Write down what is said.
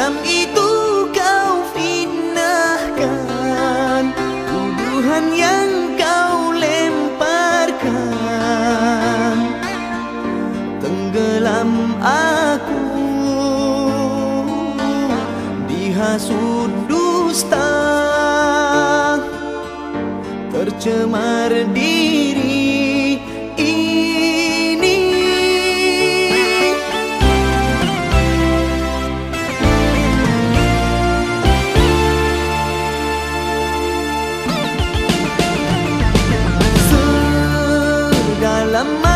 Hitam itu kau fitnahkan Tuduhan yang kau lemparkan. Tenggelam aku Dihasut dusta Tercemar diri Some